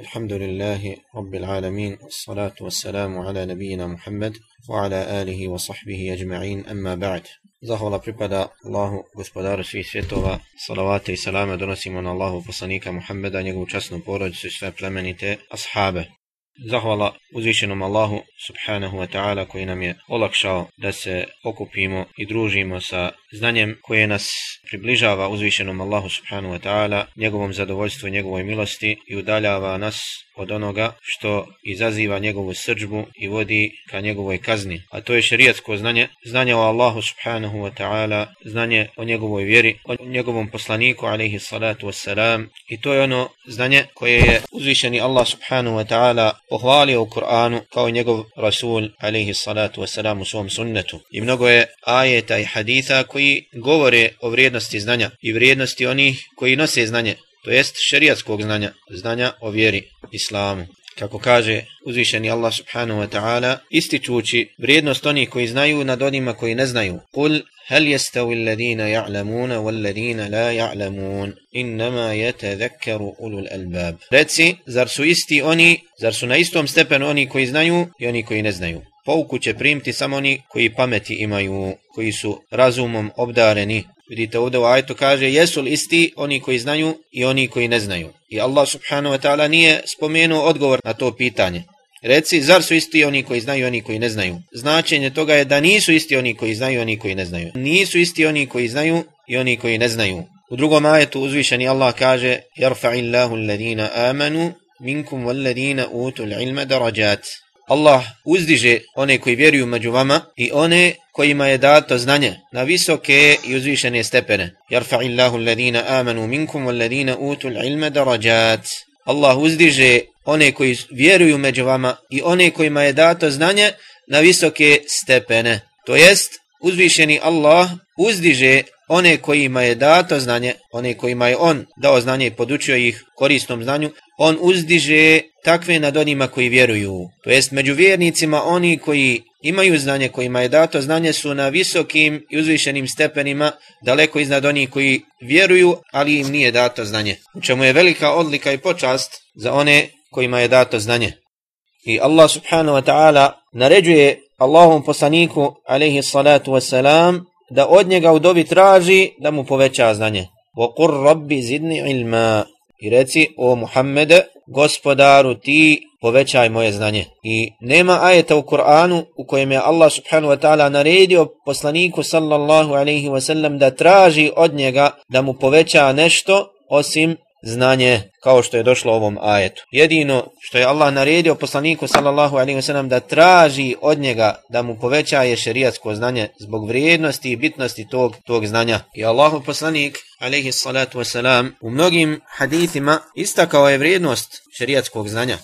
الحمد لله رب العالمين والصلاة والسلام على نبينا محمد وعلى آله وصحبه أجمعين أما بعد Zahvala pripada Allahu, gospodaru svih svjetova, salavate i salame donosimo na Allahu poslanika Muhammeda, njegovu časnu porodicu i sve plemenite ashabe. Zahvala uzvišenom Allahu subhanahu wa ta'ala koji nam je olakšao da se okupimo i družimo sa znanjem koje nas približava uzvišenom Allahu subhanahu wa ta'ala, njegovom zadovoljstvu i njegovoj milosti i udaljava nas od onoga što izaziva njegovu srđbu i vodi ka njegovoj kazni. A to je šerijatsko znanje, znanje o Allahu subhanahu wa ta'ala, znanje o njegovoj vjeri, o njegovom poslaniku alaihi salatu wassalam. I to je ono znanje koje je uzvišeni Allah subhanahu wa ta'ala pohvalio u Kur'anu kao i njegov Rasul alaihi salatu wassalam u svom sunnetu. I mnogo je ajeta i haditha koji govore o vrijednosti znanja i vrijednosti onih koji nose znanje to jest šerijatskog znanja, znanja o vjeri islamu. Kako kaže uzvišeni Allah subhanahu wa ta'ala, ističući vrijednost onih koji znaju nad onima koji ne znaju. Kul, hel jestavi alladina ja'lamuna wal ladina la ja'lamun, innama yatadhakkaru ulul albab. Reci, zar su isti oni, zar su na istom stepenu oni koji znaju i oni koji ne znaju. Pouku će primiti samo oni koji pameti imaju, koji su razumom obdareni, Vidite ovdje u ajetu kaže jesu li isti oni koji znaju i oni koji ne znaju. I Allah subhanahu wa ta'ala nije spomenuo odgovor na to pitanje. Reci, zar su isti oni koji znaju i oni koji ne znaju? Značenje toga je da nisu isti oni koji znaju i oni koji ne znaju. Nisu isti oni koji znaju i oni koji ne znaju. U drugom ajetu uzvišeni Allah kaže يَرْفَعِ اللَّهُ الَّذِينَ amanu minkum وَالَّذِينَ utul ilma darajat. Allah uzdiže one koji vjeruju među vama i one kojima je dato znanje na visoke i uzvišene stepene. Yarfa'illahu alladhina amanu minkum walladhina utul ilma darajat. Allah uzdiže one koji vjeruju među vama i one kojima je dato znanje na visoke stepene. To jest, uzvišeni Allah uzdiže one kojima je dato znanje, one kojima je on dao znanje i podučio ih korisnom znanju, on uzdiže takve nad onima koji vjeruju. To jest među vjernicima oni koji imaju znanje, kojima je dato znanje su na visokim i uzvišenim stepenima, daleko iznad onih koji vjeruju, ali im nije dato znanje. U čemu je velika odlika i počast za one kojima je dato znanje. I Allah subhanahu wa ta'ala naređuje Allahom poslaniku alaihi salatu wasalam da od njega u dobi traži da mu poveća znanje. وَقُرْ رَبِّ زِدْنِ عِلْمًا I reci, o Muhammede, gospodaru ti povećaj moje znanje. I nema ajeta u Kur'anu u kojem je Allah subhanahu wa ta'ala naredio poslaniku sallallahu alaihi wa sallam da traži od njega da mu poveća nešto osim znanje kao što je došlo ovom ajetu. Jedino što je Allah naredio poslaniku sallallahu alaihi wasallam da traži od njega da mu poveća je šerijatsko znanje zbog vrijednosti i bitnosti tog, tog znanja. I Allahu poslanik alaihi salatu wasalam u mnogim hadithima istakao je vrijednost šerijatskog znanja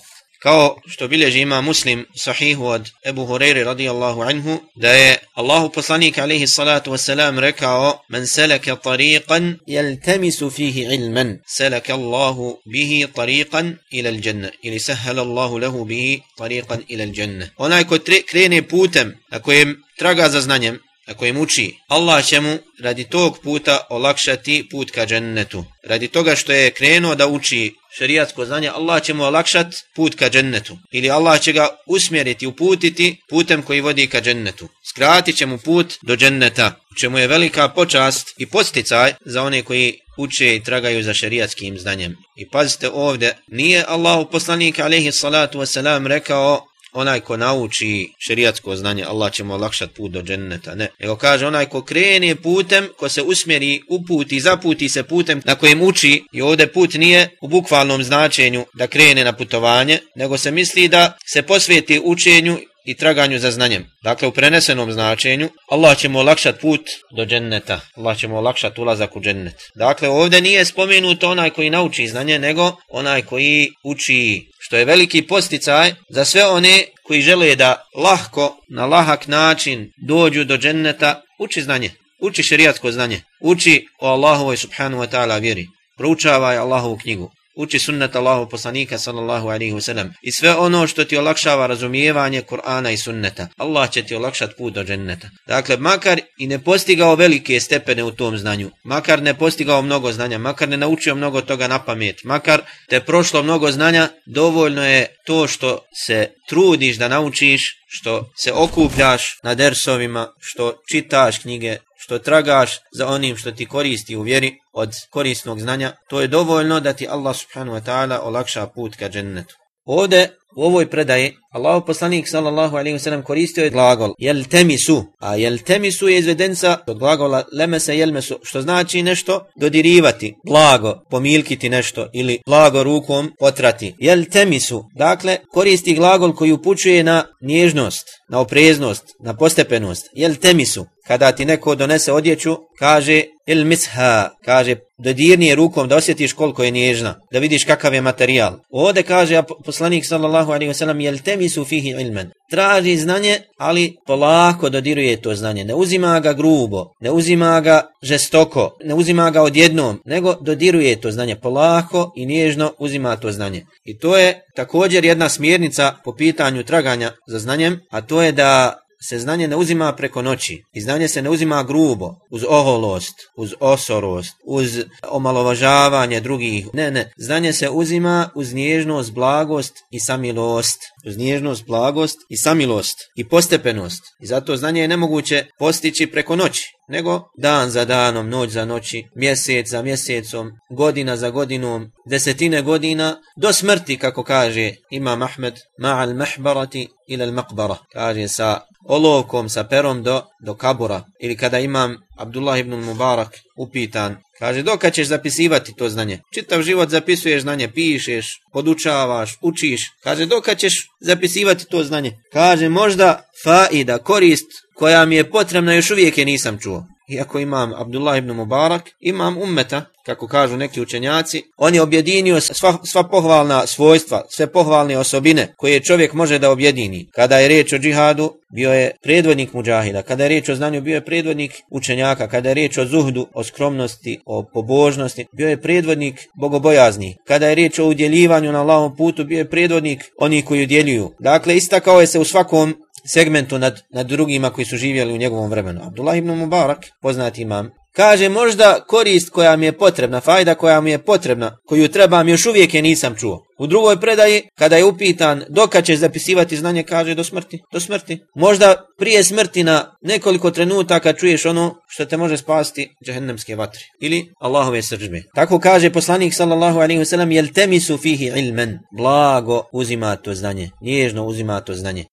kao što bilježi ima muslim sahihu od Ebu Hureyre radijallahu anhu, da je Allahu poslanik alaihi salatu wasalam rekao, men seleke tariqan jeltemisu fihi ilman, seleke Allahu bihi tariqan ila l'janna, ili sahhala Allahu lehu bihi tariqan ila l'janna. Onaj ko krene putem na kojem traga za znanjem, na kojem uči, Allah će mu radi tog puta olakšati put ka džennetu. Radi toga što je krenuo da uči šerijatsko znanje, Allah će mu olakšat put ka džennetu. Ili Allah će ga usmjeriti, uputiti putem koji vodi ka džennetu. Skratit će mu put do dženneta, čemu je velika počast i posticaj za one koji uče i tragaju za šerijatskim znanjem. I pazite ovdje, nije Allahu poslanik alaihi salatu wasalam rekao onaj ko nauči šerijatsko znanje, Allah će mu olakšat put do dženneta, ne. Nego kaže onaj ko krene putem, ko se usmjeri, uputi, zaputi se putem na kojem uči, i ovdje put nije u bukvalnom značenju da krene na putovanje, nego se misli da se posvijeti učenju i traganju za znanjem. Dakle, u prenesenom značenju, Allah će mu olakšat put do dženneta. Allah će mu olakšat ulazak u džennet. Dakle, ovdje nije spomenuto onaj koji nauči znanje, nego onaj koji uči, što je veliki posticaj za sve one koji žele da lahko, na lahak način dođu do dženneta, uči znanje. Uči šerijatsko znanje. Uči o Allahovoj subhanu wa ta'ala vjeri. Proučavaj Allahovu knjigu uči sunnet Allahu poslanika sallallahu alaihi wasallam i sve ono što ti olakšava razumijevanje Kur'ana i sunneta. Allah će ti olakšat put do dženneta. Dakle, makar i ne postigao velike stepene u tom znanju, makar ne postigao mnogo znanja, makar ne naučio mnogo toga na pamet, makar te prošlo mnogo znanja, dovoljno je to što se trudiš da naučiš, što se okupljaš na dersovima, što čitaš knjige, što tragaš za onim što ti koristi u vjeri od korisnog znanja, to je dovoljno da ti Allah subhanahu wa ta'ala olakša put ka džennetu. Ovde u ovoj predaji Allahu poslanik sallallahu alejhi ve sellem koristio je glagol jel temisu? A jel temisu je izvedenca od glagola lemesa jelmesu što znači nešto dodirivati blago pomilkiti nešto ili blago rukom potrati. Jel temisu? Dakle koristi glagol koji upućuje na nježnost na opreznost na postepenost. Jel temisu? Kada ti neko donese odjeću kaže il misha kaže dodirni rukom da osjetiš koliko je nježna da vidiš kakav je materijal ovde kaže poslanik sallallahu alejhi ve sellem jel temisu su fihi ilmen. Traži znanje, ali polako dodiruje to znanje. Ne uzima ga grubo, ne uzima ga žestoko, ne uzima ga odjednom, nego dodiruje to znanje polako i nježno uzima to znanje. I to je također jedna smjernica po pitanju traganja za znanjem, a to je da se znanje ne uzima preko noći i znanje se ne uzima grubo, uz oholost, uz osorost, uz omalovažavanje drugih. Ne, ne, znanje se uzima uz nježnost, blagost i samilost. Uz nježnost, blagost i samilost i postepenost. I zato znanje je nemoguće postići preko noći, nego dan za danom, noć za noći, mjesec za mjesecom, godina za godinom, desetine godina, do smrti, kako kaže Imam Ahmed, ma'al mahbarati ila al-maqbara. Kaže sa olovkom sa perom do, do kabura. Ili kada imam Abdullah ibn Mubarak upitan, kaže dok ćeš zapisivati to znanje? Čitav život zapisuješ znanje, pišeš, podučavaš, učiš. Kaže dok ćeš zapisivati to znanje? Kaže možda faida, korist koja mi je potrebna još uvijek je nisam čuo iako imam Abdullah ibn Mubarak, imam ummeta, kako kažu neki učenjaci, on je objedinio sva, sva pohvalna svojstva, sve pohvalne osobine koje čovjek može da objedini. Kada je riječ o džihadu, bio je predvodnik muđahida. Kada je riječ o znanju, bio je predvodnik učenjaka. Kada je riječ o zuhdu, o skromnosti, o pobožnosti, bio je predvodnik bogobojazni. Kada je riječ o udjeljivanju na Allahom putu, bio je predvodnik onih koji udjeljuju. Dakle, istakao je se u svakom segmentu nad, nad drugima koji su živjeli u njegovom vremenu. Abdullah ibn Mubarak, poznati imam, kaže možda korist koja mi je potrebna, fajda koja mi je potrebna, koju trebam, još uvijek je nisam čuo. U drugoj predaji, kada je upitan doka ćeš zapisivati znanje, kaže do smrti, do smrti. Možda prije smrti na nekoliko trenutaka čuješ ono što te može spasti džahennemske vatre ili Allahove sržbe. Tako kaže poslanik sallallahu alaihi wasallam, jel temisu fihi ilmen, blago uzima to znanje, nježno uzima to znanje.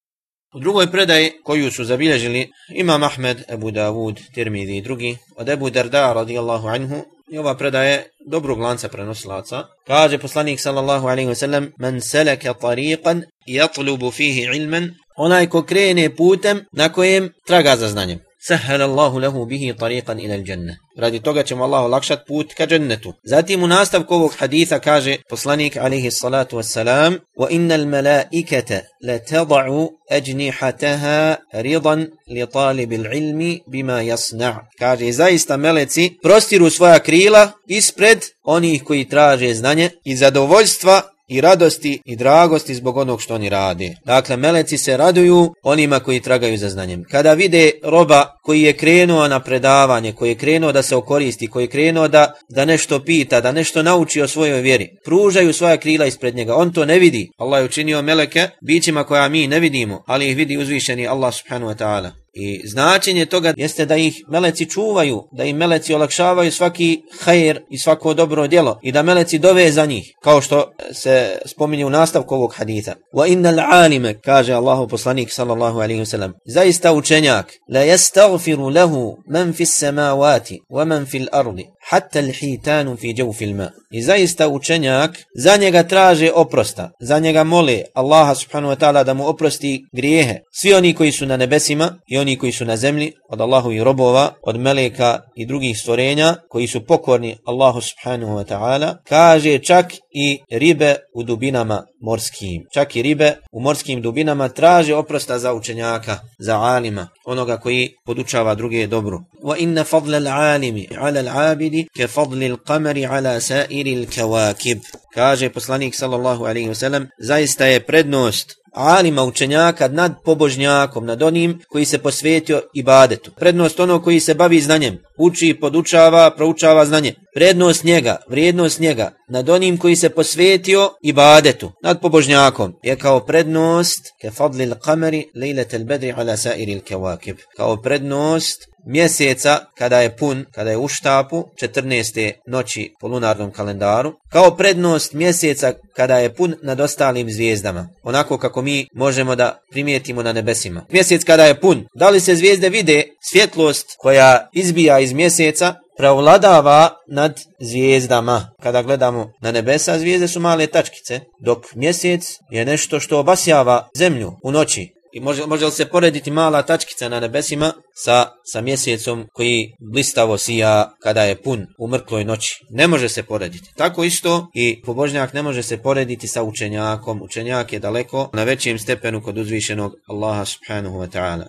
U drugoj predaji koju su zabilježili Imam Ahmed, Ebu Davud, Tirmidhi i drugi od Ebu Darda radijallahu anhu i ova predaje dobrog lanca prenosilaca kaže poslanik sallallahu alaihi ve sellem, men seleke tariqan jatlubu fihi ilman onaj ko krene putem na kojem traga za znanjem. سهل الله له به طريقا ila al-jannah. Radi toga ćemo Allah olakšat put ka džennetu. Zatim u nastavku ovog haditha kaže poslanik alejhi salatu wassalam "Wa innal malaikata la tad'u ajnihataha ridan li talibil ilmi bima yasna'." Kaže zaista meleci prostiru svoja krila ispred onih koji traže znanje i zadovoljstva i radosti i dragosti zbog onog što oni rade. Dakle, meleci se raduju onima koji tragaju za znanjem. Kada vide roba koji je krenuo na predavanje, koji je krenuo da se okoristi, koji je krenuo da, da nešto pita, da nešto nauči o svojoj vjeri, pružaju svoja krila ispred njega. On to ne vidi. Allah je učinio meleke bićima koja mi ne vidimo, ali ih vidi uzvišeni Allah subhanahu wa ta'ala. I značenje toga jeste da ih meleci čuvaju, da im meleci olakšavaju svaki hajr i svako dobro djelo i da meleci dove za njih, kao što se spominje u nastavku ovog haditha. Wa innal alime, kaže Allahu poslanik sallallahu alaihi wasallam, zaista učenjak, la yastaghfiru lahu man fis samawati wa man fil ardi, hatta al-hitanu fi jawfil ma. I zaista učenjak za njega traže oprosta, za njega mole Allaha subhanahu wa ta'ala da mu oprosti grijehe. Svi oni koji su na nebesima i oni koji su na zemlji, od Allahu i robova, od meleka i drugih stvorenja, koji su pokorni Allahu subhanahu wa ta'ala, kaže čak i ribe u dubinama morskim. Čak i ribe u morskim dubinama traže oprosta za učenjaka, za alima, onoga koji podučava druge dobru. Wa inna fadla al-alimi ala al-abidi ke fadli al-qamari ala sairi al-kawakib. Kaže poslanik sallallahu alaihi wa sallam, zaista je prednost alima učenjaka nad pobožnjakom, nad onim koji se posvetio ibadetu. Prednost ono koji se bavi znanjem, uči, podučava, proučava znanje. Prednost njega, vrijednost njega nad onim koji se posvetio ibadetu, nad pobožnjakom, je kao prednost ke fadlil kameri lejletel bedri ala sairil kevakib. Kao prednost mjeseca kada je pun, kada je u štapu, 14. noći po lunarnom kalendaru, kao prednost mjeseca kada je pun nad ostalim zvijezdama, onako kako mi možemo da primijetimo na nebesima. Mjesec kada je pun, da li se zvijezde vide svjetlost koja izbija iz mjeseca, pravladava nad zvijezdama. Kada gledamo na nebesa, zvijezde su male tačkice, dok mjesec je nešto što obasjava zemlju u noći. I može, može li se porediti mala tačkica na nebesima sa, sa mjesecom koji blistavo sija kada je pun u mrkloj noći? Ne može se porediti. Tako isto i pobožnjak ne može se porediti sa učenjakom. Učenjak je daleko na većem stepenu kod uzvišenog Allaha subhanahu wa ta'ala.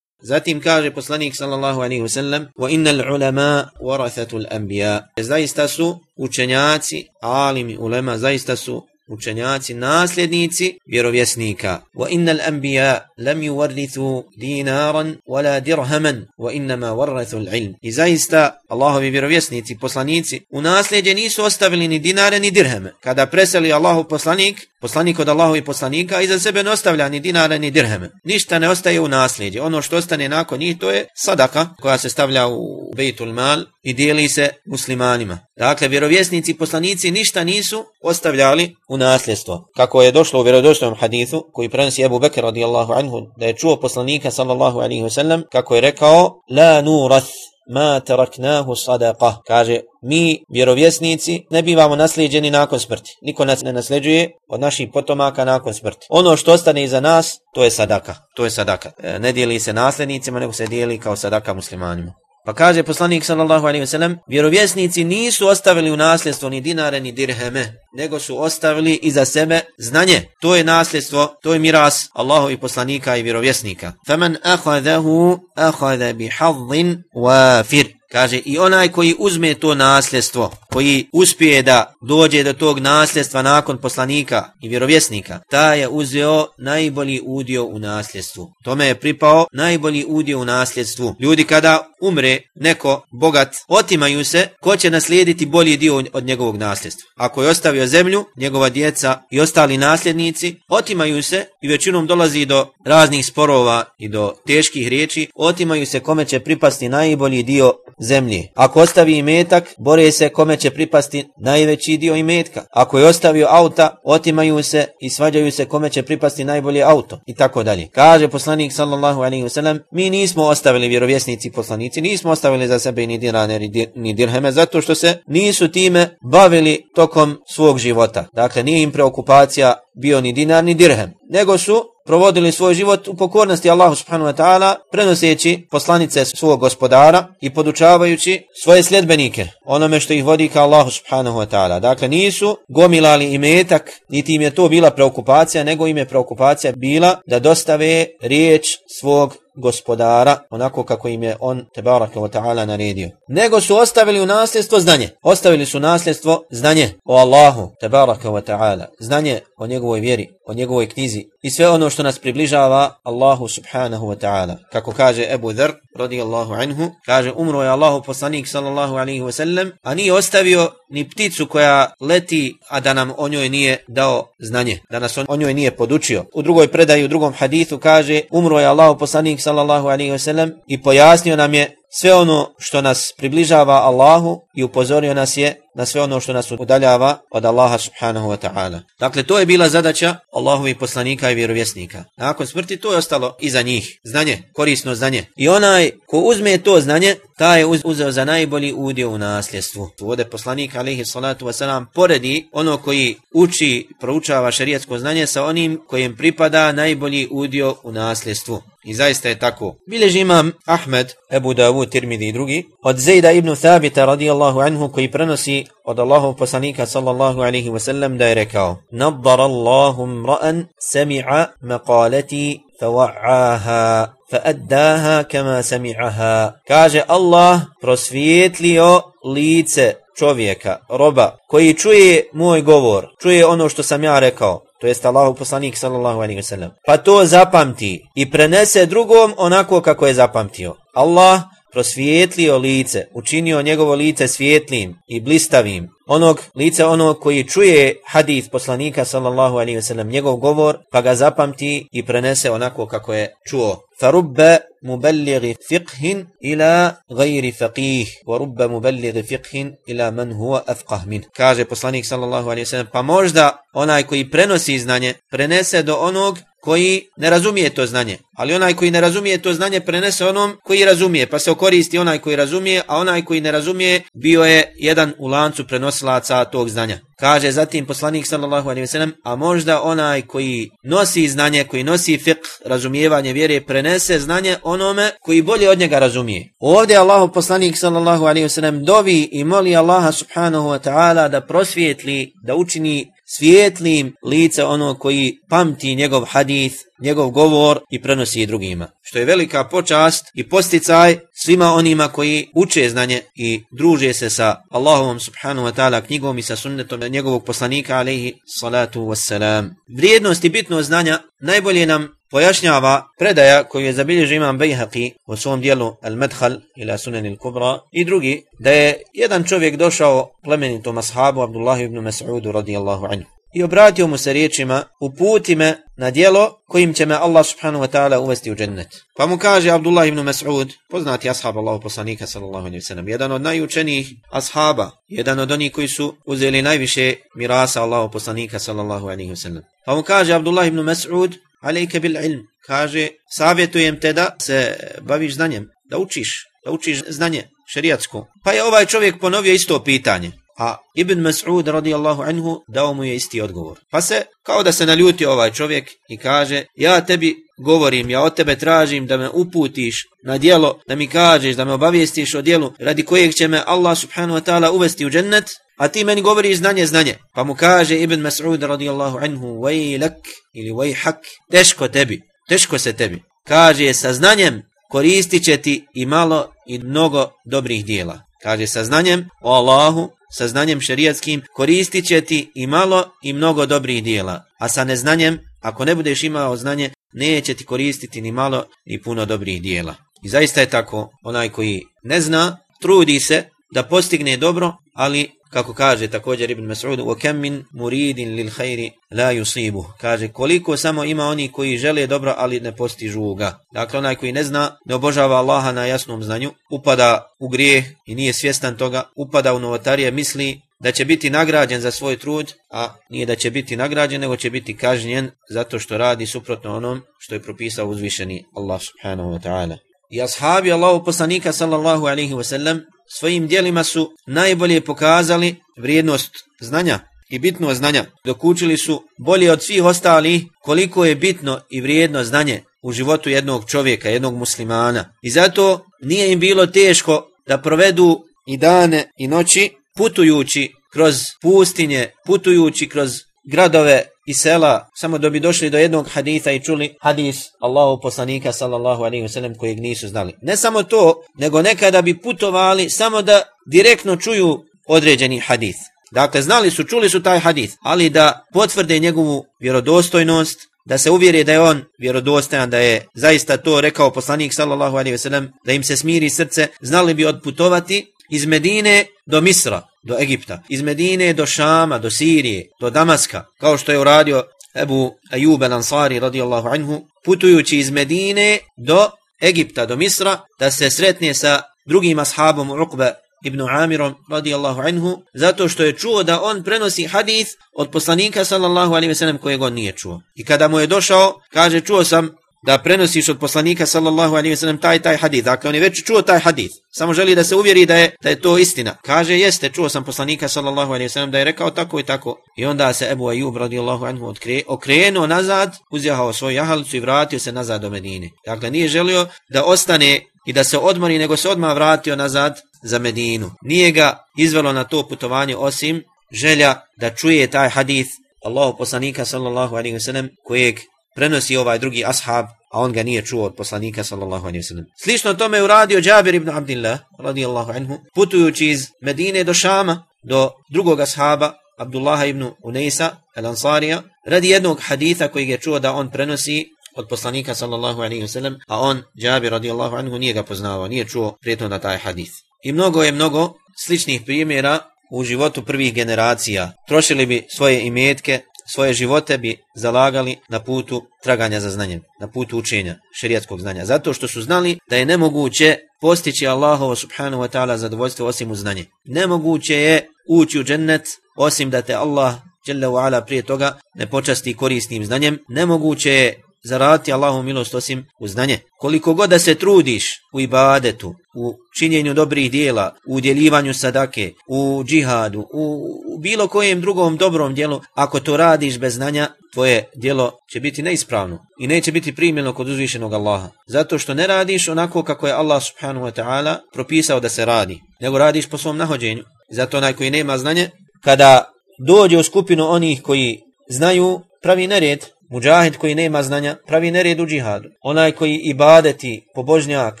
Zatim kaže poslanik sallallahu alaihi wa sallam wa innal ulama warathatul anbiya. Zaista su učenjaci, alimi ulema, zaista su učenjaci, nasljednici vjerovjesnika. Wa innal anbiya lam yuwarrithu dinaran wala dirhaman wa inma warathu al-ilm. I zaista Allahovi vjerovjesnici, poslanici, u nasljeđe nisu ostavili ni dinare ni dirheme. Kada preseli Allahu poslanik, poslanik od Allahovi poslanika, iza sebe ne ostavlja ni dinara ni dirheme. Ništa ne ostaje u nasljeđe. Ono što ostane nakon njih to je sadaka koja se stavlja u Bejtul Mal i dijeli se muslimanima. Dakle, vjerovjesnici i poslanici ništa nisu ostavljali u nasljedstvo. Kako je došlo u vjerodostojnom hadithu, koji prenosi Abu Bekr radijallahu anhu, da je čuo poslanika sallallahu alaihi wasallam kako je rekao, La nurath ma taraknahu sadaqa. Kaže, mi, vjerovjesnici, ne bivamo naslijeđeni nakon smrti. Niko nas ne nasljeđuje od naših potomaka nakon smrti. Ono što ostane iza nas, to je sadaka. To je sadaka. E, ne dijeli se nasljednicima, nego se dijeli kao sadaka muslimanima. Pa kaže poslanik sallallahu alejhi ve sellem, vjerovjesnici nisu ostavili u nasljedstvo ni dinare ni dirheme, nego su ostavili iza sebe znanje. To je nasljedstvo, to je miras Allahovi poslanika i vjerovjesnika. Faman akhadahu akhadha bi hadhin wafir. Kaže, i onaj koji uzme to nasljedstvo, koji uspije da dođe do tog nasljedstva nakon poslanika i vjerovjesnika, ta je uzeo najbolji udio u nasljedstvu. Tome je pripao najbolji udio u nasljedstvu. Ljudi kada umre neko bogat, otimaju se ko će naslijediti bolji dio od njegovog nasljedstva. Ako je ostavio zemlju, njegova djeca i ostali nasljednici, otimaju se i većinom dolazi do raznih sporova i do teških riječi, otimaju se kome će pripasti najbolji dio zemlje. Ako ostavi imetak, bore se kome će pripasti najveći dio imetka. Ako je ostavio auta, otimaju se i svađaju se kome će pripasti najbolje auto i tako dalje. Kaže poslanik sallallahu alaihi wasallam, mi nismo ostavili vjerovjesnici poslanici, nismo ostavili za sebe ni dirane ni dirheme zato što se nisu time bavili tokom svog života. Dakle, nije im preokupacija bio ni dinar ni dirhem, nego su provodili svoj život u pokornosti Allahu subhanahu wa ta'ala, prenoseći poslanice svog gospodara i podučavajući svoje sljedbenike onome što ih vodi ka Allahu subhanahu wa ta'ala. Dakle, nisu gomilali imetak, niti im je to bila preokupacija, nego im je preokupacija bila da dostave riječ svog gospodara, onako kako im je on, tebaraka wa ta'ala, naredio. Nego su ostavili u nasljedstvo znanje. Ostavili su nasljedstvo znanje o Allahu, tebaraka wa ta'ala. Znanje o njegovoj vjeri, o njegovoj knjizi i sve ono što nas približava Allahu subhanahu wa ta'ala. Kako kaže Ebu Dhr, radijallahu anhu, kaže umro je Allahu poslanik sallallahu alaihi wasallam, a nije ostavio ni pticu koja leti, a da nam o njoj nije dao znanje, da nas o njoj nije podučio. U drugoj predaji, u drugom hadithu kaže, umro je Allahu poslanik sallallahu alaihi wasallam i pojasnio nam je sve ono što nas približava Allahu i upozorio nas je na sve ono što nas udaljava od Allaha subhanahu wa ta'ala. Dakle, to je bila zadaća Allahovih poslanika i vjerovjesnika. Nakon smrti to je ostalo iza njih. Znanje, korisno znanje. I onaj ko uzme to znanje, taj je uzeo za najbolji udio u nasljedstvu. Ovdje poslanik, alaihi salatu wasalam, poredi ono koji uči, proučava šarijetsko znanje sa onim kojim pripada najbolji udio u nasljedstvu. I zaista je tako. Bileži imam Ahmed, Ebu Dawud, Tirmidi i drugi, od Zejda ibn Thabita radijallahu anhu koji prenosi od Allahov poslanika sallallahu alaihi wasallam da je rekao Nadar Allahum ra'an sami'a maqalati fawa'aha fa'addaha kama sami'aha. Kaže Allah prosvjetlio lice čovjeka, roba, koji čuje moj govor, čuje ono što sam ja rekao, to jest Allahu poslanik sallallahu alejhi ve sellem. Pa to zapamti i prenese drugom onako kako je zapamtio. Allah prosvijetlio lice, učinio njegovo lice svjetlim i blistavim, onog lice onog koji čuje hadith poslanika sallallahu alaihi ve sellem, njegov govor, pa ga zapamti i prenese onako kako je čuo. Farubbe muballighi fiqhin ila gajri faqih, wa rubbe muballighi fiqhin ila man huwa afqah min. Kaže poslanik sallallahu alaihi ve sellem, pa možda onaj koji prenosi znanje, prenese do onog koji ne razumije to znanje. Ali onaj koji ne razumije to znanje prenese onom koji razumije, pa se okoristi onaj koji razumije, a onaj koji ne razumije bio je jedan u lancu prenosilaca tog znanja. Kaže zatim poslanik sallallahu alejhi ve sellem, a možda onaj koji nosi znanje, koji nosi fiqh, razumijevanje vjere, prenese znanje onome koji bolje od njega razumije. Ovdje Allahu poslanik sallallahu alejhi ve sellem dovi i moli Allaha subhanahu wa ta'ala da prosvijetli, da učini svijetlim lice ono koji pamti njegov hadith, njegov govor i prenosi drugima. Što je velika počast i posticaj svima onima koji uče znanje i druže se sa Allahovom subhanu wa ta'ala knjigom i sa sunnetom njegovog poslanika alaihi salatu wassalam. Vrijednost i bitnost znanja najbolje nam pojašnjava predaja koju je zabilježio imam Bejhaqi u svom dijelu Al-Madhal ila Sunan il-Kubra i drugi da je jedan čovjek došao plemenitom ashabu Abdullah ibn Mas'udu radijallahu anhu i obratio mu se riječima uputi me na dijelo kojim će me Allah subhanahu wa ta'ala uvesti u džennet. Pa mu kaže Abdullah ibn Mas'ud, poznati ashab Allahu poslanika sallallahu alaihi sallam, jedan od najučenijih ashaba, jedan od onih koji su uzeli najviše mirasa Allahu poslanika sallallahu alaihi sallam. Pa mu kaže Abdullah ibn Mas'ud, alejke bil ilm, kaže, savjetujem te da se baviš znanjem, da učiš, da učiš znanje šerijatsko. Pa je ovaj čovjek ponovio isto pitanje. A Ibn Mas'ud radijallahu anhu dao mu je isti odgovor. Pa se, kao da se naljuti ovaj čovjek i kaže, ja tebi govorim, ja od tebe tražim da me uputiš na dijelo, da mi kažeš, da me obavijestiš o dijelu radi kojeg će me Allah subhanahu wa ta'ala uvesti u džennet, a ti meni govori znanje, znanje. Pa mu kaže Ibn Mas'ud radijallahu anhu, vajlak ili vajhak, teško tebi, teško se tebi. Kaže, sa znanjem koristit će ti i malo i mnogo dobrih dijela. Kaže, sa znanjem o Allahu, sa znanjem šerijatskim, koristit će ti i malo i mnogo dobrih dijela. A sa neznanjem, ako ne budeš imao znanje, neće ti koristiti ni malo ni puno dobrih dijela. I zaista je tako, onaj koji ne zna, trudi se da postigne dobro, ali kako kaže također Ibn Mas'ud, وَكَمْ مِنْ مُرِيدٍ لِلْخَيْرِ لَا يُصِيبُهُ Kaže, koliko samo ima oni koji žele dobro, ali ne postižu ga. Dakle, onaj koji ne zna, ne obožava Allaha na jasnom znanju, upada u grijeh i nije svjestan toga, upada u novotarije, misli da će biti nagrađen za svoj trud, a nije da će biti nagrađen, nego će biti kažnjen zato što radi suprotno onom što je propisao uzvišeni Allah subhanahu wa ta'ala. I ashabi Allahu poslanika sallallahu alaihi wa sallam svojim dijelima su najbolje pokazali vrijednost znanja i bitno znanja, dok učili su bolje od svih ostalih koliko je bitno i vrijedno znanje u životu jednog čovjeka, jednog muslimana. I zato nije im bilo teško da provedu i dane i noći putujući kroz pustinje, putujući kroz gradove i sela, samo da bi došli do jednog haditha i čuli hadis Allahu poslanika sallallahu alaihi wasallam kojeg nisu znali. Ne samo to, nego nekada bi putovali samo da direktno čuju određeni hadith. Dakle, znali su, čuli su taj hadith, ali da potvrde njegovu vjerodostojnost, da se uvjeri da je on vjerodostojan, da je zaista to rekao poslanik sallallahu alaihi wasallam, da im se smiri srce, znali bi odputovati iz Medine do Misra, do Egipta, iz Medine do Šama, do Sirije, do Damaska, kao što je uradio Ebu Ajub al-Ansari radijallahu anhu, putujući iz Medine do Egipta, do Misra, da se sretne sa drugim ashabom Rukbe ibn Amirom radijallahu anhu zato što je čuo da on prenosi hadith od poslanika sallallahu alaihi ve sellem kojeg on nije čuo. I kada mu je došao, kaže čuo sam da prenosiš od poslanika sallallahu alejhi ve sellem taj taj hadis. Dakle on je već čuo taj hadis. Samo želi da se uvjeri da je da je to istina. Kaže jeste, čuo sam poslanika sallallahu alejhi ve sellem da je rekao tako i tako. I onda se Abu Ayyub radijallahu anhu otkre, okrenuo nazad, uzjahao svoj jahalicu i vratio se nazad do Medine. Dakle nije želio da ostane i da se odmori, nego se odmah vratio nazad za Medinu. Nije ga izvelo na to putovanje osim želja da čuje taj hadis Allahu poslanika sallallahu alejhi ve sellem kojeg prenosi ovaj drugi ashab, a on ga nije čuo od poslanika sallallahu alejhi ve sellem. Slično tome je uradio Džabir ibn Abdullah radijallahu anhu, putujući iz Medine do Šama, do drugog ashaba, Abdullah ibn Unesa, el-Ansarija, radi jednog haditha koji je čuo da on prenosi od poslanika sallallahu alejhi ve sellem, a on, Džabir radijallahu anhu, nije ga poznavao, nije čuo prijetno da taj hadith. I mnogo je mnogo sličnih primjera u životu prvih generacija. Trošili bi svoje imetke, svoje živote bi zalagali na putu traganja za znanjem, na putu učenja šerijatskog znanja, zato što su znali da je nemoguće postići Allahovo subhanahu wa ta'ala zadovoljstvo osim u znanje. Nemoguće je ući u džennet osim da te Allah Jalla wa prije toga ne počasti korisnim znanjem. Nemoguće je zaraditi Allahu milost osim u znanje. Koliko god da se trudiš u ibadetu, u činjenju dobrih dijela, u udjeljivanju sadake, u džihadu, u, u bilo kojem drugom dobrom dijelu, ako to radiš bez znanja, tvoje dijelo će biti neispravno i neće biti primljeno kod uzvišenog Allaha. Zato što ne radiš onako kako je Allah subhanahu wa ta'ala propisao da se radi, nego radiš po svom nahođenju. Zato onaj koji nema znanje, kada dođe u skupinu onih koji znaju, pravi nered, Muđahid koji nema znanja pravi nered u džihadu. Onaj koji ibadeti, pobožnjak,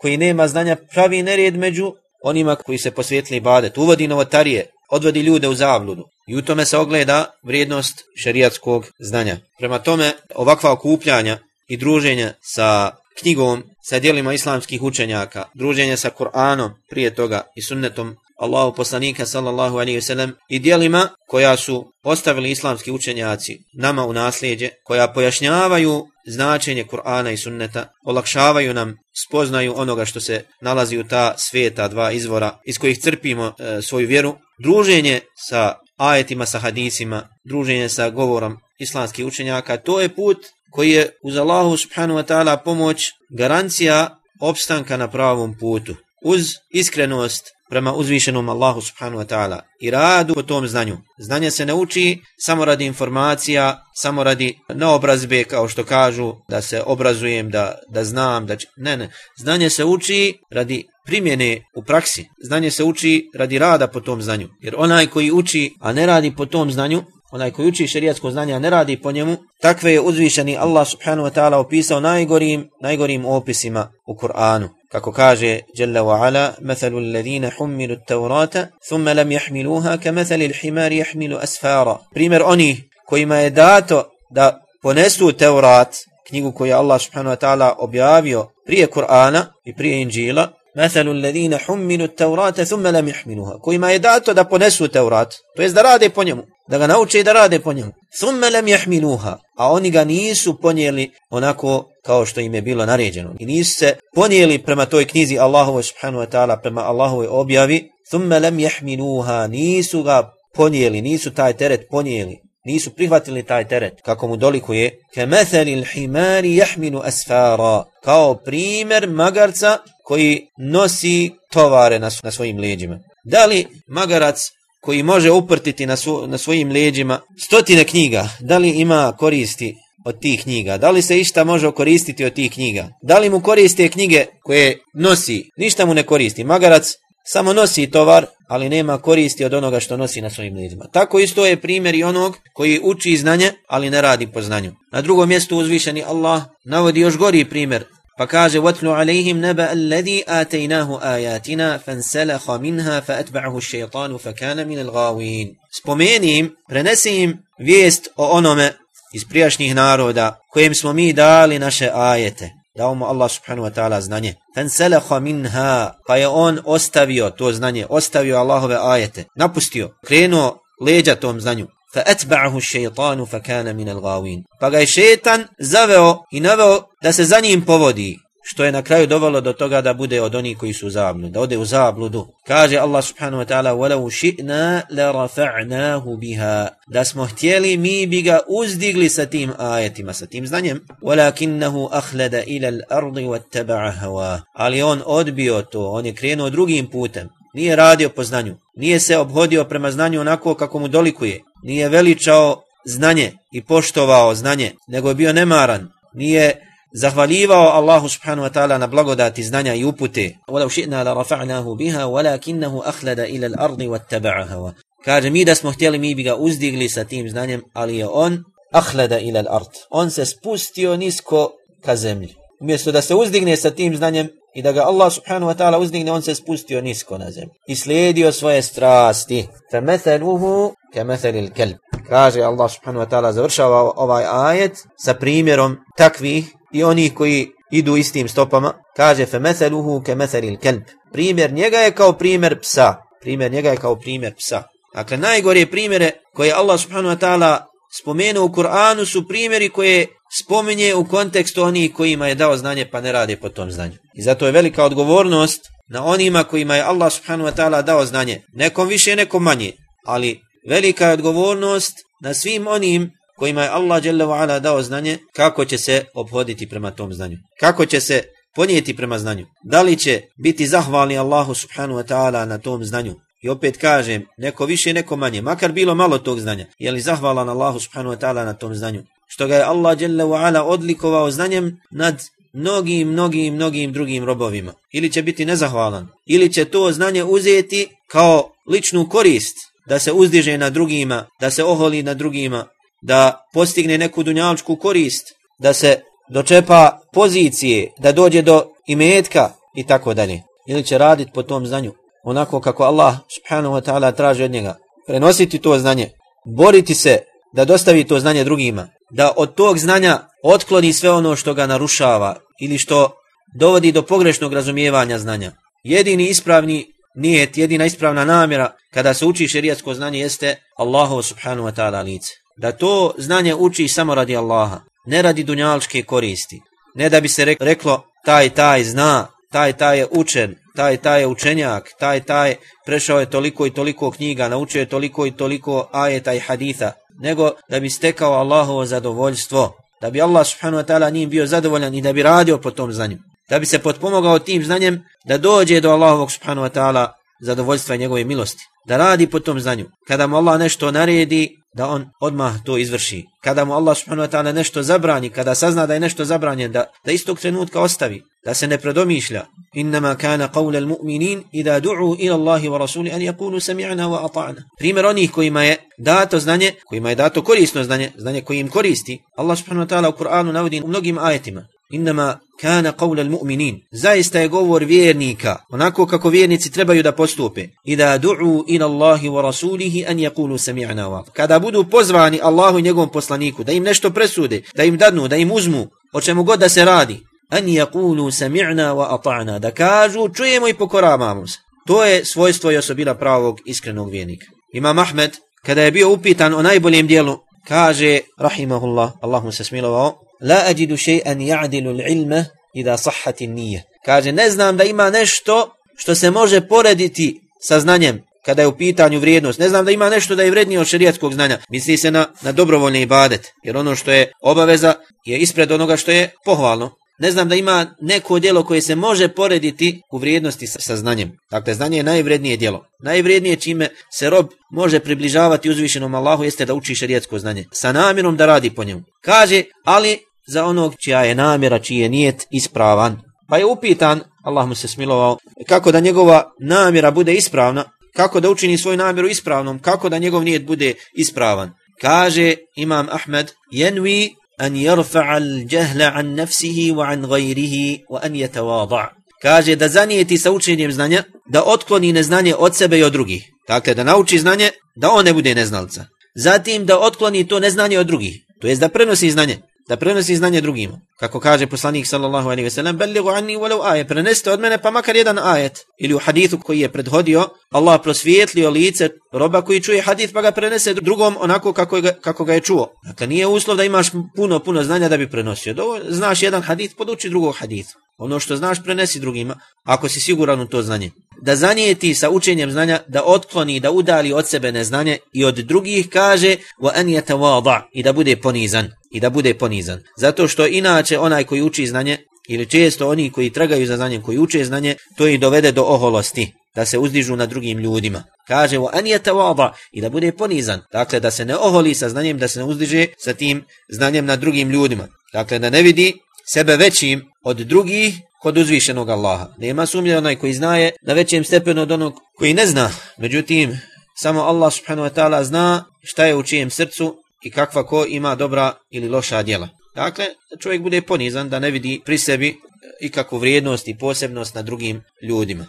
koji nema znanja pravi nered među onima koji se posvjetili ibadet. Uvodi novotarije, odvodi ljude u zavludu. I u tome se ogleda vrijednost šerijatskog znanja. Prema tome, ovakva okupljanja i druženja sa knjigom, sa dijelima islamskih učenjaka, druženje sa Kur'anom prije toga i sunnetom Allahu poslanika sallallahu alaihi wasallam i dijelima koja su ostavili islamski učenjaci nama u nasljeđe, koja pojašnjavaju značenje Kur'ana i sunneta, olakšavaju nam spoznaju onoga što se nalazi u ta sveta dva izvora iz kojih crpimo e, svoju vjeru, druženje sa ajetima, sa hadisima, druženje sa govorom islamskih učenjaka, to je put koji je uz Allahu subhanahu wa ta'ala pomoć garancija opstanka na pravom putu. Uz iskrenost prema uzvišenom Allahu subhanahu wa ta'ala i radu po tom znanju. Znanje se ne uči samo radi informacija, samo radi naobrazbe kao što kažu da se obrazujem, da, da znam, da či... ne, ne. Znanje se uči radi primjene u praksi. Znanje se uči radi rada po tom znanju. Jer onaj koji uči, a ne radi po tom znanju, onaj koji uči šerijatsko znanje, ne radi po njemu, takve je uzvišeni Allah subhanahu wa ta'ala opisao najgorim, najgorim opisima u Kur'anu. Kako kaže Jalla wa ala, مثل الذين حملوا التوراة thumma lam يحملوها كمثل الحمار يحمل أسفارا. asfara. Primjer oni kojima je dato da ponesu Teurat, knjigu koju je Allah subhanahu wa ta'ala objavio prije Kur'ana i prije Inđila, مثل الذين حملوا التوراة thumma lam يحملوها Kojima je dato da ponesu Teurat, to jest da rade po njemu da ga nauče da rade po njemu. Thumma lam yahmiluha, a oni ga nisu ponijeli onako kao što im je bilo naređeno. I nisu se ponijeli prema toj knjizi Allahove subhanahu wa ta'ala, prema Allahove objavi. Thumma lam yahmiluha, nisu ga ponijeli, nisu taj teret ponijeli. Nisu prihvatili taj teret, kako mu dolikuje, ke methelil himari jahminu asfara, kao primjer magarca koji nosi tovare na, na svojim leđima. Da li magarac koji može uprtiti na, svo, na svojim leđima stotine knjiga, da li ima koristi od tih knjiga? Da li se išta može koristiti od tih knjiga? Da li mu koriste knjige koje nosi? Ništa mu ne koristi. Magarac samo nosi tovar, ali nema koristi od onoga što nosi na svojim leđima. Tako isto je primjer i onog koji uči znanje, ali ne radi po znanju. Na drugom mjestu uzvišeni Allah navodi još gori primjer Pa kaže وَتْلُ عَلَيْهِمْ نَبَأَ الَّذِي آتَيْنَاهُ آيَاتِنَا فَانْسَلَخَ مِنْهَا فَأَتْبَعَهُ الشَّيْطَانُ فَكَانَ مِنَ الْغَاوِينَ Spomeni im, prenesi im vijest o onome iz prijašnjih naroda kojim smo mi dali naše ajete. Dao mu Allah subhanahu wa ta'ala znanje. فَانْسَلَخَ مِنْهَا Pa je on ostavio to znanje, ostavio Allahove ajete, napustio, krenuo leđa tom znanju. فأتبعه الشيطان فكان من الغاوين فقال الشيطان زveo i naveo da se za njim povodi što je na kraju dovalo do toga da bude od onih koji su u zabludu, da ode u zabludu. Kaže Allah subhanahu wa ta'ala, وَلَوْ شِئْنَا لَرَفَعْنَاهُ بِهَا Da smo htjeli, mi bi ga uzdigli sa tim ajetima, sa tim znanjem. وَلَكِنَّهُ أَخْلَدَ إِلَى الْأَرْضِ وَاتَّبَعَ هَوَا Ali on odbio to, on je krenuo drugim putem. Nije radio po znanju, Nije se obhodio prema znanju onako kako mu dolikuje. Nije veličao znanje i poštovao znanje, nego je bio nemaran. Nije zahvaljivao Allahu subhanahu wa ta'ala na blagodati znanja i upute. Wala ši'na la rafa'nahu biha walakinahu akhlada ila al-ard wattaba'a hawa. Kaže mi da smo htjeli mi bi ga uzdigli sa tim znanjem, ali je on akhlada ila al-ard. On se spustio nisko ka zemlji. Umjesto da se uzdigne sa tim znanjem i da ga Allah subhanahu wa ta'ala uzdigne, on se spustio nisko na zemlju. I slijedio svoje strasti. فَمَثَلُهُ كَمَثَلِ الْكَلْبِ Kaže Allah subhanahu wa ta'ala završava ovaj ajet sa primjerom takvih i oni koji idu istim stopama, kaže fe meseluhu ke meselil kelb. Primjer njega je kao primjer psa. Primjer njega je kao primjer psa. Dakle, najgore primjere koje Allah subhanahu wa ta'ala spomenuo u Kur'anu su primjeri koje spominje u kontekstu onih kojima je dao znanje pa ne rade po tom znanju. I zato je velika odgovornost na onima kojima je Allah subhanahu wa ta'ala dao znanje. Nekom više, nekom manje. Ali velika je odgovornost na svim onim kojima je Allah dželle ve ala dao znanje kako će se obhoditi prema tom znanju. Kako će se ponijeti prema znanju. Da li će biti zahvalni Allahu subhanahu wa ta'ala na tom znanju? I opet kažem, neko više, neko manje, makar bilo malo tog znanja. Je li zahvalan Allahu subhanahu wa ta'ala na tom znanju? Što ga je Allah dželle wa'ala odlikovao znanjem nad mnogim, mnogim, mnogim drugim robovima. Ili će biti nezahvalan. Ili će to znanje uzeti kao ličnu korist da se uzdiže na drugima, da se oholi na drugima, da postigne neku dunjalčku korist, da se dočepa pozicije, da dođe do imetka i tako dalje. Ili će raditi po tom znanju, onako kako Allah subhanahu wa ta'ala traži od njega. Prenositi to znanje, boriti se da dostavi to znanje drugima, da od tog znanja otkloni sve ono što ga narušava ili što dovodi do pogrešnog razumijevanja znanja. Jedini ispravni nijet, jedina ispravna namjera kada se uči šerijatsko znanje jeste Allahu subhanahu wa ta'ala lice da to znanje uči samo radi Allaha, ne radi dunjalčke koristi. Ne da bi se reklo taj taj zna, taj taj je učen, taj taj je učenjak, taj taj prešao je toliko i toliko knjiga, naučio je toliko i toliko ajeta i haditha, nego da bi stekao Allahovo zadovoljstvo, da bi Allah subhanahu wa ta'ala njim bio zadovoljan i da bi radio po tom znanju. Da bi se potpomogao tim znanjem da dođe do Allahovog subhanahu wa ta'ala zadovoljstva njegove milosti. Da radi po tom znanju. Kada mu Allah nešto naredi, da on odmah to izvrši. Kada mu Allah subhanahu wa ta'ala nešto zabrani, kada sazna da je nešto zabranjen, da, da istog trenutka ostavi, da se ne predomišlja. Innama kana qawla al-mu'minin idha du'u ila Allahi wa rasuli an yakunu sami'na wa ata'na. Primjer onih kojima je dato znanje, kojima je dato korisno znanje, znanje koje im koristi. Allah subhanahu wa ta'ala u Kur'anu navodi u mnogim ajetima. Innama kana qawla al-mu'minin. Zaista je govor vjernika, onako kako vjernici trebaju da postupe. Ida du'u ila Allahi wa rasulihi an yaqulu sami'na wa. Kada budu pozvani Allahu i njegovom poslaniku da im nešto presude, da im dadnu, da im uzmu, o čemu god da se radi, an yaqulu sami'na wa ata'na. Da kažu čujemo i pokoravamo se. To je svojstvo i osobina pravog iskrenog vjernika. Imam Ahmed, kada je bio upitan o najboljem dijelu, kaže, rahimahullah, Allahu se smilovao, la ajidu shay'an ya'dilu al-ilma idha sahhat an-niyya. Kaže ne znam da ima nešto što se može porediti sa znanjem kada je u pitanju vrijednost. Ne znam da ima nešto da je vrednije od šerijatskog znanja. Misli se na, na dobrovoljni ibadet. Jer ono što je obaveza je ispred onoga što je pohvalno. Ne znam da ima neko djelo koje se može porediti u vrijednosti sa, znanjem. Dakle, znanje je najvrednije djelo. Najvrednije čime se rob može približavati uzvišenom Allahu jeste da uči šerijetsko znanje. Sa namjerom da radi po njemu. Kaže, ali za onog čija je namjera, čiji je nijet ispravan. Pa je upitan, Allah mu se smilovao, kako da njegova namjera bude ispravna, kako da učini svoju namjeru ispravnom, kako da njegov nijet bude ispravan. Kaže Imam Ahmed, jenvi an yarfa'a al-jahla an nafsihi wa an ghayrihi wa an yatawada'. Kaže da zanijeti sa učenjem znanja, da otkloni neznanje od sebe i od drugih. Dakle, da nauči znanje, da on ne bude neznalca. Zatim da otkloni to neznanje od drugih. To jest da prenosi znanje da prenosi znanje drugima. Kako kaže poslanik sallallahu alejhi ve sellem: "Belligu anni walau ayat." Prenesite od mene pa makar jedan ajet. Ili u hadisu koji je prethodio, Allah prosvijetlio lice roba koji čuje hadis pa ga prenese drugom onako kako ga, kako ga je čuo. Dakle, nije uslov da imaš puno, puno znanja da bi prenosio. Dovo, znaš jedan hadis, poduči drugog hadisu. Ono što znaš prenesi drugima, ako si siguran u to znanje. Da zanijeti sa učenjem znanja, da otkloni, da udali od sebe neznanje i od drugih kaže wa an yatawada i da bude ponizan i da bude ponizan. Zato što inače onaj koji uči znanje ili često oni koji tragaju za znanjem, koji uče znanje, to ih dovede do oholosti, da se uzdižu na drugim ljudima. Kaže wa an yatawada i da bude ponizan. Dakle da se ne oholi sa znanjem, da se ne uzdiže sa tim znanjem na drugim ljudima. Dakle da ne vidi sebe većim od drugih kod uzvišenog Allaha. Nema sumnje onaj koji znaje na većem stepenu od onog koji ne zna. Međutim, samo Allah subhanahu wa ta'ala zna šta je u čijem srcu i kakva ko ima dobra ili loša djela. Dakle, čovjek bude ponizan da ne vidi pri sebi eh, ikakvu vrijednost i posebnost na drugim ljudima.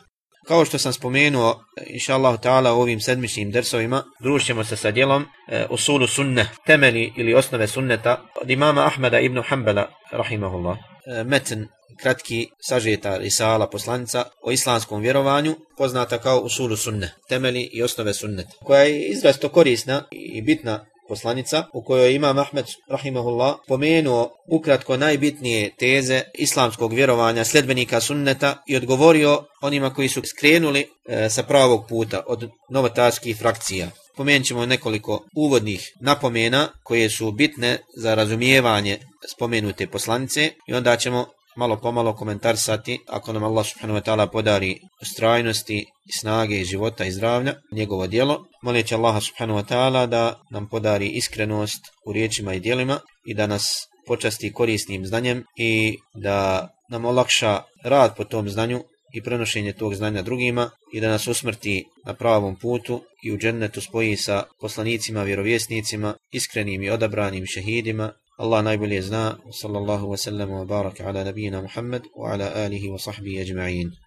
Kao što sam spomenuo, inša Allah ta'ala, u ovim sedmičnim dersovima, družćemo se sa djelom e, usulu sunne, temeli ili osnove sunneta od imama Ahmeda ibn Hanbala, rahimahullah metn meten, kratki sažeta risala poslanica o islamskom vjerovanju, poznata kao usulu sunne, temeli i osnove sunneta, koja je izrasto korisna i bitna poslanica u kojoj ima Ahmed rahimahullah pomenuo ukratko najbitnije teze islamskog vjerovanja sledbenika sunneta i odgovorio onima koji su skrenuli e, sa pravog puta od novotarskih frakcija. Pomenut ćemo nekoliko uvodnih napomena koje su bitne za razumijevanje spomenute poslanice i onda ćemo malo pomalo komentarsati ako nam Allah subhanahu wa ta'ala podari strajnosti snage života i zdravlja njegovo dijelo moleći Allah subhanahu wa ta'ala da nam podari iskrenost u riječima i dijelima i da nas počasti korisnim znanjem i da nam olakša rad po tom znanju i prenošenje tog znanja drugima i da nas usmrti na pravom putu i u džennetu spoji sa poslanicima, vjerovjesnicima, iskrenim i odabranim šehidima الله نائب يزنا صلى الله وسلم وبارك على نبينا محمد وعلى آله وصحبه أجمعين.